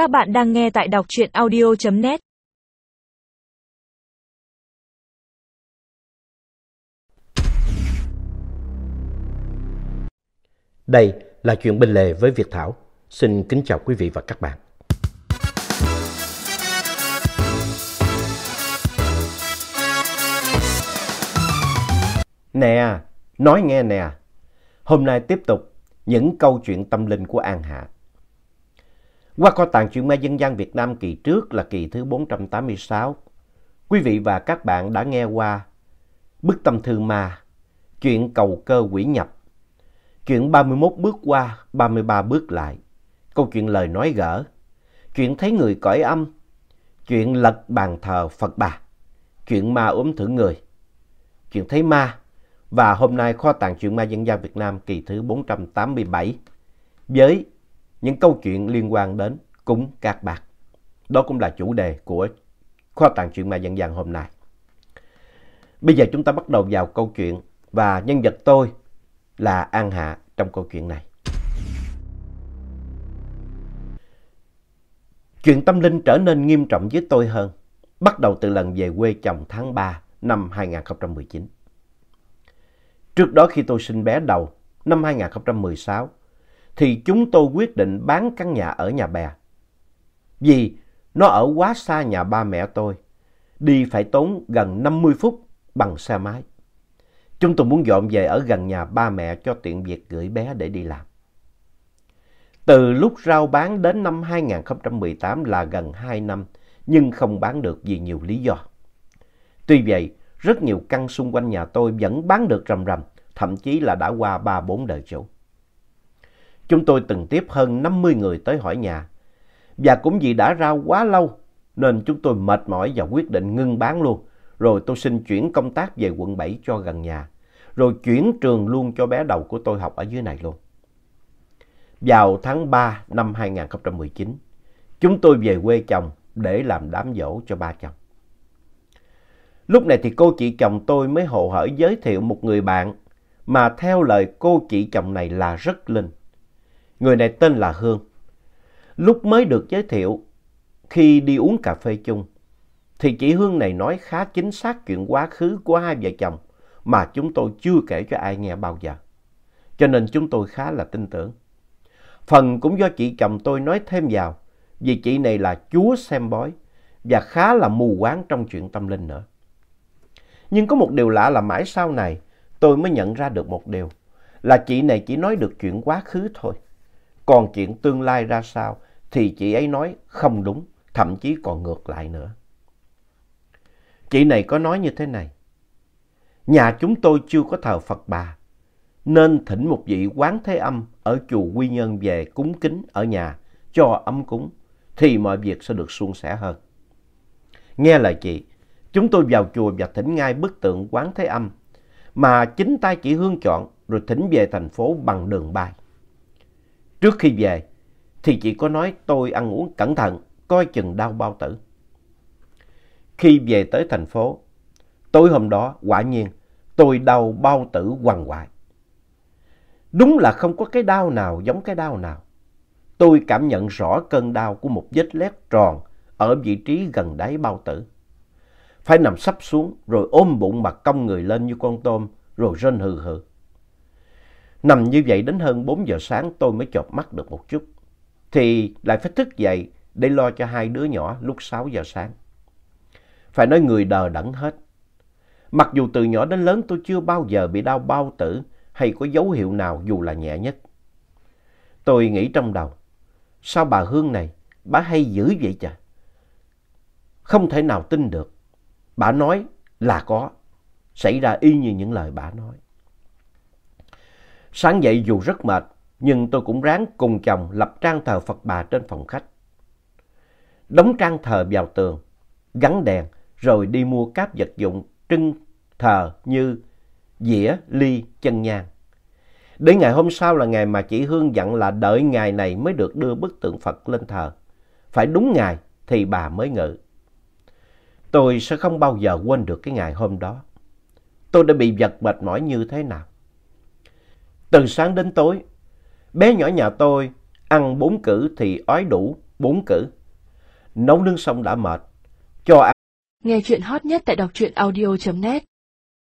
Các bạn đang nghe tại đọc truyện audio.net Đây là chuyện bên lề với Việt Thảo. Xin kính chào quý vị và các bạn. Nè, nói nghe nè. Hôm nay tiếp tục những câu chuyện tâm linh của An Hạ. Qua kho tàng truyện ma dân gian Việt Nam kỳ trước là kỳ thứ 486. Quý vị và các bạn đã nghe qua Bức tâm thư ma, chuyện cầu cơ quỷ nhập, chuyện 31 bước qua, 33 bước lại, câu chuyện lời nói gỡ, chuyện thấy người cõi âm, chuyện lật bàn thờ Phật bà, chuyện ma ốm thử người, chuyện thấy ma, và hôm nay kho tàng truyện ma dân gian Việt Nam kỳ thứ 487 với những câu chuyện liên quan đến cúng cát bạc. Đó cũng là chủ đề của kho tàng truyện ma dân gian hôm nay. Bây giờ chúng ta bắt đầu vào câu chuyện và nhân vật tôi là An Hạ trong câu chuyện này. Chuyện tâm linh trở nên nghiêm trọng với tôi hơn, bắt đầu từ lần về quê chồng tháng 3 năm 2019. Trước đó khi tôi sinh bé đầu, năm 2016, thì chúng tôi quyết định bán căn nhà ở nhà bè. Vì nó ở quá xa nhà ba mẹ tôi, đi phải tốn gần 50 phút bằng xe máy. Chúng tôi muốn dọn về ở gần nhà ba mẹ cho tiện việc gửi bé để đi làm. Từ lúc rao bán đến năm 2018 là gần 2 năm, nhưng không bán được vì nhiều lý do. Tuy vậy, rất nhiều căn xung quanh nhà tôi vẫn bán được rầm rầm, thậm chí là đã qua 3-4 đời chủ. Chúng tôi từng tiếp hơn 50 người tới hỏi nhà. Và cũng vì đã ra quá lâu nên chúng tôi mệt mỏi và quyết định ngưng bán luôn. Rồi tôi xin chuyển công tác về quận 7 cho gần nhà. Rồi chuyển trường luôn cho bé đầu của tôi học ở dưới này luôn. Vào tháng 3 năm 2019, chúng tôi về quê chồng để làm đám dỗ cho ba chồng. Lúc này thì cô chị chồng tôi mới hồ hởi giới thiệu một người bạn mà theo lời cô chị chồng này là rất linh. Người này tên là Hương. Lúc mới được giới thiệu, khi đi uống cà phê chung, thì chị Hương này nói khá chính xác chuyện quá khứ của hai vợ chồng mà chúng tôi chưa kể cho ai nghe bao giờ. Cho nên chúng tôi khá là tin tưởng. Phần cũng do chị chồng tôi nói thêm vào, vì chị này là chúa xem bói và khá là mù quáng trong chuyện tâm linh nữa. Nhưng có một điều lạ là mãi sau này tôi mới nhận ra được một điều, là chị này chỉ nói được chuyện quá khứ thôi. Còn chuyện tương lai ra sao thì chị ấy nói không đúng, thậm chí còn ngược lại nữa. Chị này có nói như thế này. Nhà chúng tôi chưa có thờ Phật bà, nên thỉnh một vị quán thế âm ở chùa Quy Nhân về cúng kính ở nhà cho ấm cúng, thì mọi việc sẽ được suôn sẻ hơn. Nghe lời chị, chúng tôi vào chùa và thỉnh ngay bức tượng quán thế âm mà chính tay chị Hương chọn rồi thỉnh về thành phố bằng đường bay. Trước khi về thì chị có nói tôi ăn uống cẩn thận, coi chừng đau bao tử. Khi về tới thành phố, tối hôm đó quả nhiên tôi đau bao tử hoàng hoại Đúng là không có cái đau nào giống cái đau nào. Tôi cảm nhận rõ cơn đau của một vết lét tròn ở vị trí gần đáy bao tử. Phải nằm sắp xuống rồi ôm bụng mà cong người lên như con tôm rồi rên hừ hừ. Nằm như vậy đến hơn 4 giờ sáng tôi mới chợp mắt được một chút. Thì lại phải thức dậy để lo cho hai đứa nhỏ lúc 6 giờ sáng. Phải nói người đờ đẫn hết. Mặc dù từ nhỏ đến lớn tôi chưa bao giờ bị đau bao tử hay có dấu hiệu nào dù là nhẹ nhất. Tôi nghĩ trong đầu, sao bà Hương này, bà hay dữ vậy chà? Không thể nào tin được. Bà nói là có, xảy ra y như những lời bà nói. Sáng dậy dù rất mệt, nhưng tôi cũng ráng cùng chồng lập trang thờ Phật bà trên phòng khách. Đóng trang thờ vào tường, gắn đèn, rồi đi mua các vật dụng trưng thờ như dĩa, ly, chân nhang. Đến ngày hôm sau là ngày mà chị Hương dặn là đợi ngày này mới được đưa bức tượng Phật lên thờ. Phải đúng ngày thì bà mới ngự. Tôi sẽ không bao giờ quên được cái ngày hôm đó. Tôi đã bị vật mệt mỏi như thế nào. Từ sáng đến tối, bé nhỏ nhà tôi ăn bốn cử thì ói đủ bốn cử. Nấu nướng xong đã mệt, cho ăn. Nghe chuyện hot nhất tại đọc truyện audio.net